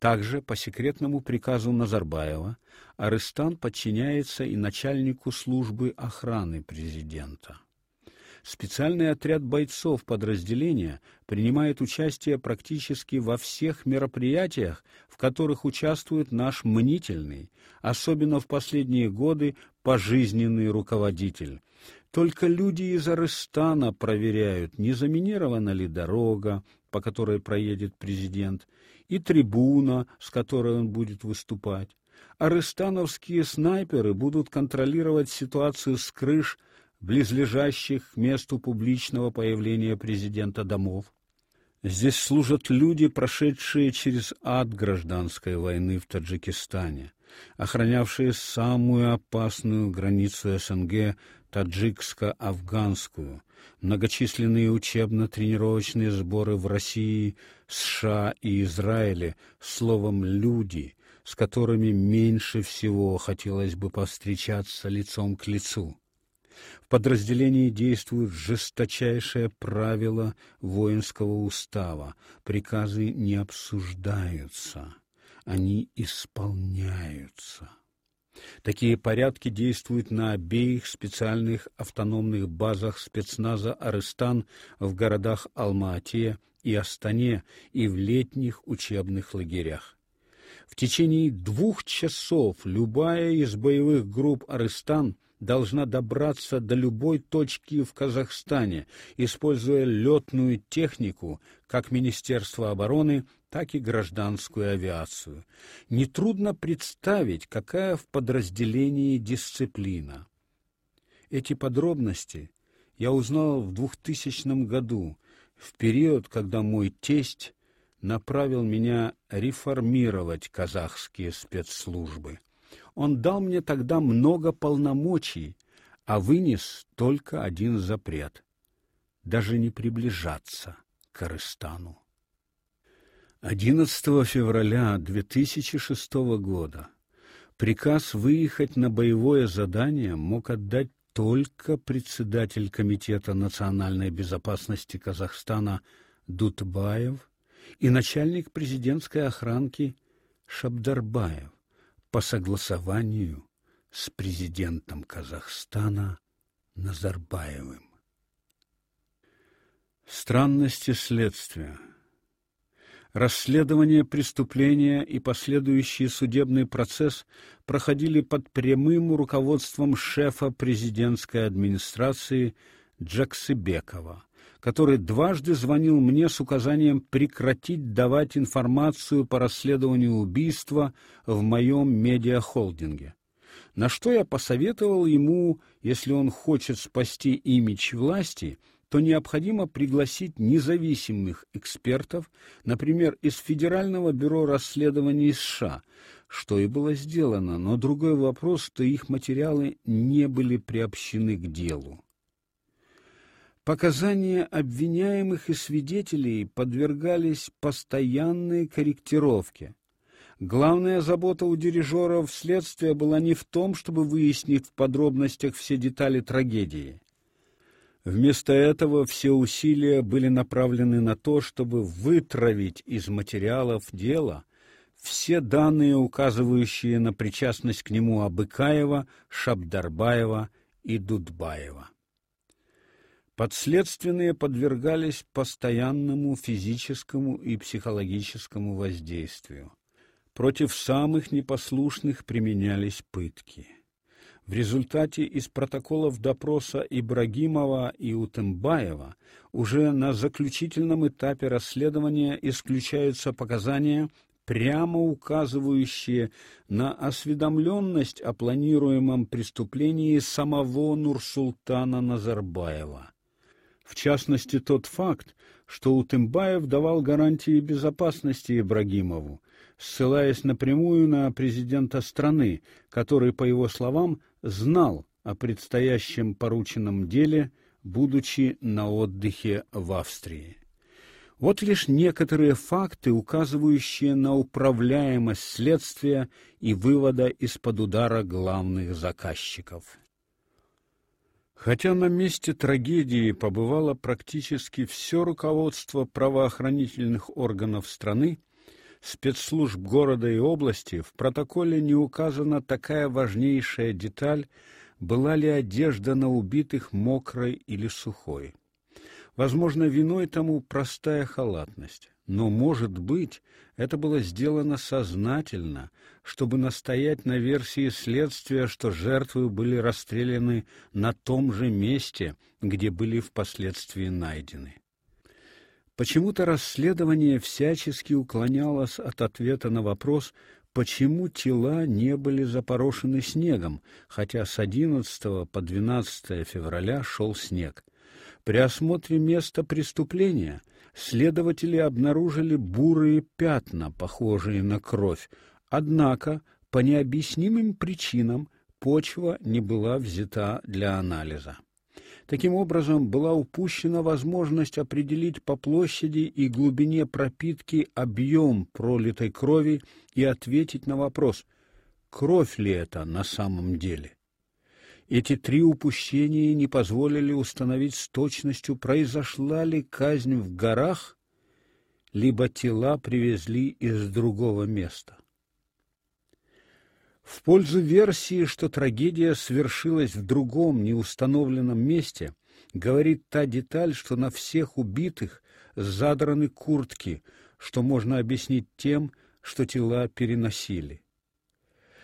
Также по секретному приказу Назарбаева Арыстан подчиняется и начальнику службы охраны президента. Специальный отряд бойцов подразделения принимает участие практически во всех мероприятиях, в которых участвует наш мнительный, особенно в последние годы пожизненный руководитель. Только люди из Арыстана проверяют, не заминирована ли дорога, по которой проедет президент, и трибуна, с которой он будет выступать. Арыстановские снайперы будут контролировать ситуацию с крыш близлежащих к месту публичного появления президента домов. Здесь служат люди, прошедшие через ад гражданской войны в Таджикистане, охранявшие самую опасную границу СНГ таджикско-афганскую, многочисленные учебно-тренировочные сборы в России, США и Израиле, словом, люди, с которыми меньше всего хотелось бы повстречаться лицом к лицу. В подразделении действует жесточайшее правило воинского устава: приказы не обсуждаются, они исполняются. Такие порядки действуют на обеих специальных автономных базах спецназа Арыстан в городах Алма-Ате и Астане и в летних учебных лагерях. В течение двух часов любая из боевых групп Арыстан – должна добраться до любой точки в Казахстане, используя летную технику, как Министерство обороны, так и гражданскую авиацию. Нетрудно представить, какая в подразделении дисциплина. Эти подробности я узнал в 2000 году, в период, когда мой тесть направил меня реформировать казахские спецслужбы. Он дал мне тогда много полномочий, а вынес только один запрет — даже не приближаться к Арыстану. 11 февраля 2006 года приказ выехать на боевое задание мог отдать только председатель Комитета национальной безопасности Казахстана Дутбаев и начальник президентской охранки Шабдарбаев по согласованию с президентом Казахстана Назарбаевым. Странности следствия. Расследование преступления и последующий судебный процесс проходили под прямым руководством шефа президентской администрации Джаксыбекова который дважды звонил мне с указанием прекратить давать информацию по расследованию убийства в моем медиахолдинге. На что я посоветовал ему, если он хочет спасти имидж власти, то необходимо пригласить независимых экспертов, например, из Федерального бюро расследований США, что и было сделано, но другой вопрос, что их материалы не были приобщены к делу. Показания обвиняемых и свидетелей подвергались постоянной корректировке. Главная забота у дирижеров следствия была не в том, чтобы выяснить в подробностях все детали трагедии. Вместо этого все усилия были направлены на то, чтобы вытравить из материалов дела все данные, указывающие на причастность к нему Абыкаева, Шабдарбаева и Дудбаева. Подследственные подвергались постоянному физическому и психологическому воздействию. Против самых непослушных применялись пытки. В результате из протоколов допроса Ибрагимова и Утымбаева уже на заключительном этапе расследования исключаются показания, прямо указывающие на осведомленность о планируемом преступлении самого Нурсултана Назарбаева. В частности, тот факт, что Утымбаев давал гарантии безопасности Ибрагимову, ссылаясь напрямую на президента страны, который, по его словам, знал о предстоящем порученном деле, будучи на отдыхе в Австрии. Вот лишь некоторые факты, указывающие на управляемость следствия и вывода из-под удара главных заказчиков. Хотя на месте трагедии побывало практически все руководство правоохранительных органов страны, спецслужб города и области в протоколе не указана такая важнейшая деталь, была ли одежда на убитых мокрой или сухой. Возможно, виной тому простая халатность, но, может быть, это было сделано сознательно, чтобы настоять на версии следствия, что жертвы были расстреляны на том же месте, где были впоследствии найдены. Почему-то расследование всячески уклонялось от ответа на вопрос, почему тела не были запорошены снегом, хотя с 11 по 12 февраля шел снег. При осмотре места преступления следователи обнаружили бурые пятна, похожие на кровь. Однако, по необъяснимым причинам, почва не была взята для анализа. Таким образом, была упущена возможность определить по площади и глубине пропитки объем пролитой крови и ответить на вопрос: кровь ли это на самом деле? Эти три упущения не позволили установить с точностью, произошла ли казнь в горах, либо тела привезли из другого места. В пользу версии, что трагедия свершилась в другом неустановленном месте, говорит та деталь, что на всех убитых задраны куртки, что можно объяснить тем, что тела переносили.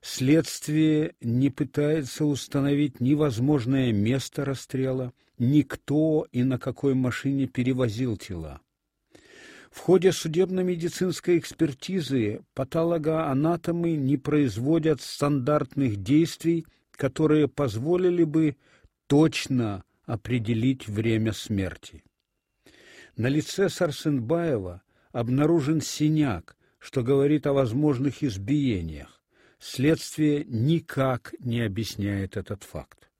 Следствие не пытается установить ни возможное место расстрела, ни кто и на какой машине перевозил тела. В ходе судебно-медицинской экспертизы патологоанатомы не производят стандартных действий, которые позволили бы точно определить время смерти. На лице Сарсенбаева обнаружен синяк, что говорит о возможных избиениях. Следствие никак не объясняет этот факт.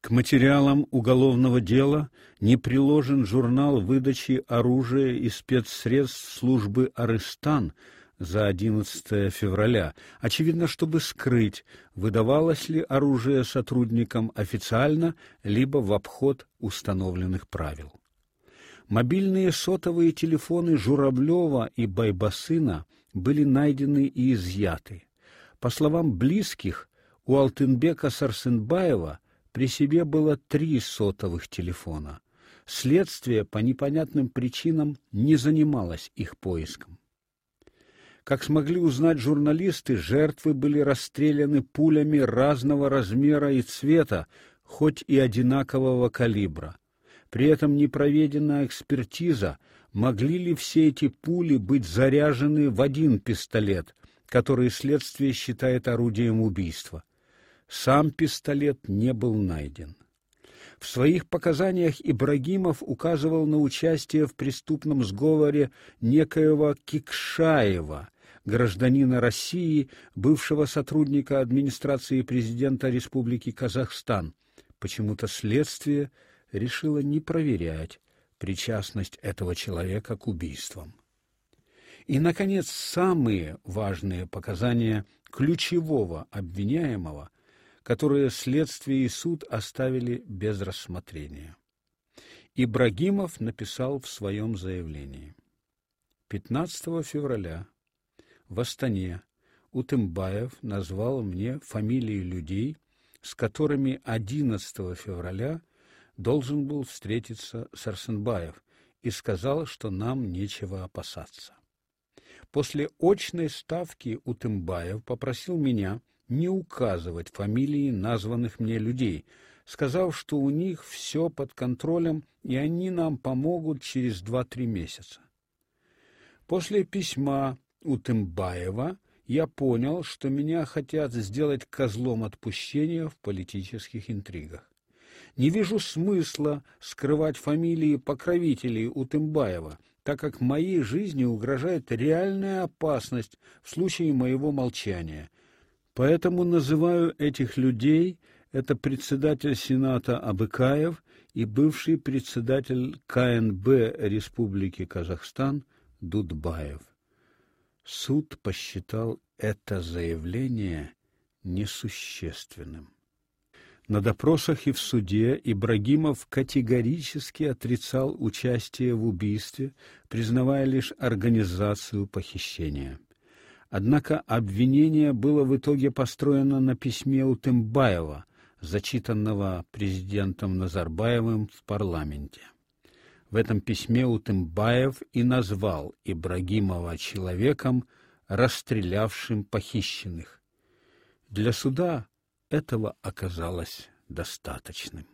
К материалам уголовного дела не приложен журнал выдачи оружия и спецсредств службы Арестан за 11 февраля, очевидно, чтобы скрыть, выдавалось ли оружие сотрудникам официально либо в обход установленных правил. Мобильные сотовые телефоны Журавлева и Байбасына были найдены и изъяты. По словам близких, у Алтынбека Сарсенбаева при себе было три сотовых телефона. Следствие по непонятным причинам не занималось их поиском. Как смогли узнать журналисты, жертвы были расстреляны пулями разного размера и цвета, хоть и одинакового калибра. При этом не проведена экспертиза, могли ли все эти пули быть заряжены в один пистолет, который следствие считает орудием убийства. Сам пистолет не был найден. В своих показаниях Ибрагимов указывал на участие в преступном сговоре некоего Кикшаева, гражданина России, бывшего сотрудника администрации президента Республики Казахстан. Почему-то следствие решило не проверять причастность этого человека к убийствам. И, наконец, самые важные показания ключевого обвиняемого, которые следствие и суд оставили без рассмотрения. Ибрагимов написал в своем заявлении. 15 февраля в Астане Утымбаев назвал мне фамилии людей, с которыми 11 февраля должен был встретиться Сарсенбаев, и сказал, что нам нечего опасаться. После очной ставки Утымбаев попросил меня не указывать фамилии названных мне людей, сказав, что у них все под контролем, и они нам помогут через два-три месяца. После письма Утымбаева я понял, что меня хотят сделать козлом отпущения в политических интригах. Не вижу смысла скрывать фамилии покровителей Утымбаева, так как моей жизни угрожает реальная опасность в случае моего молчания. Поэтому называю этих людей это председатель Сената Абыкаев и бывший председатель КНБ Республики Казахстан Дудбаев. Суд посчитал это заявление несущественным. На допросах и в суде Ибрагимов категорически отрицал участие в убийстве, признавая лишь организацию похищения. Однако обвинение было в итоге построено на письме Утымбаева, зачитанного президентом Назарбаевым в парламенте. В этом письме Утымбаев и назвал Ибрагимова человеком, расстрелявшим похищенных. Для суда этого оказалось достаточным.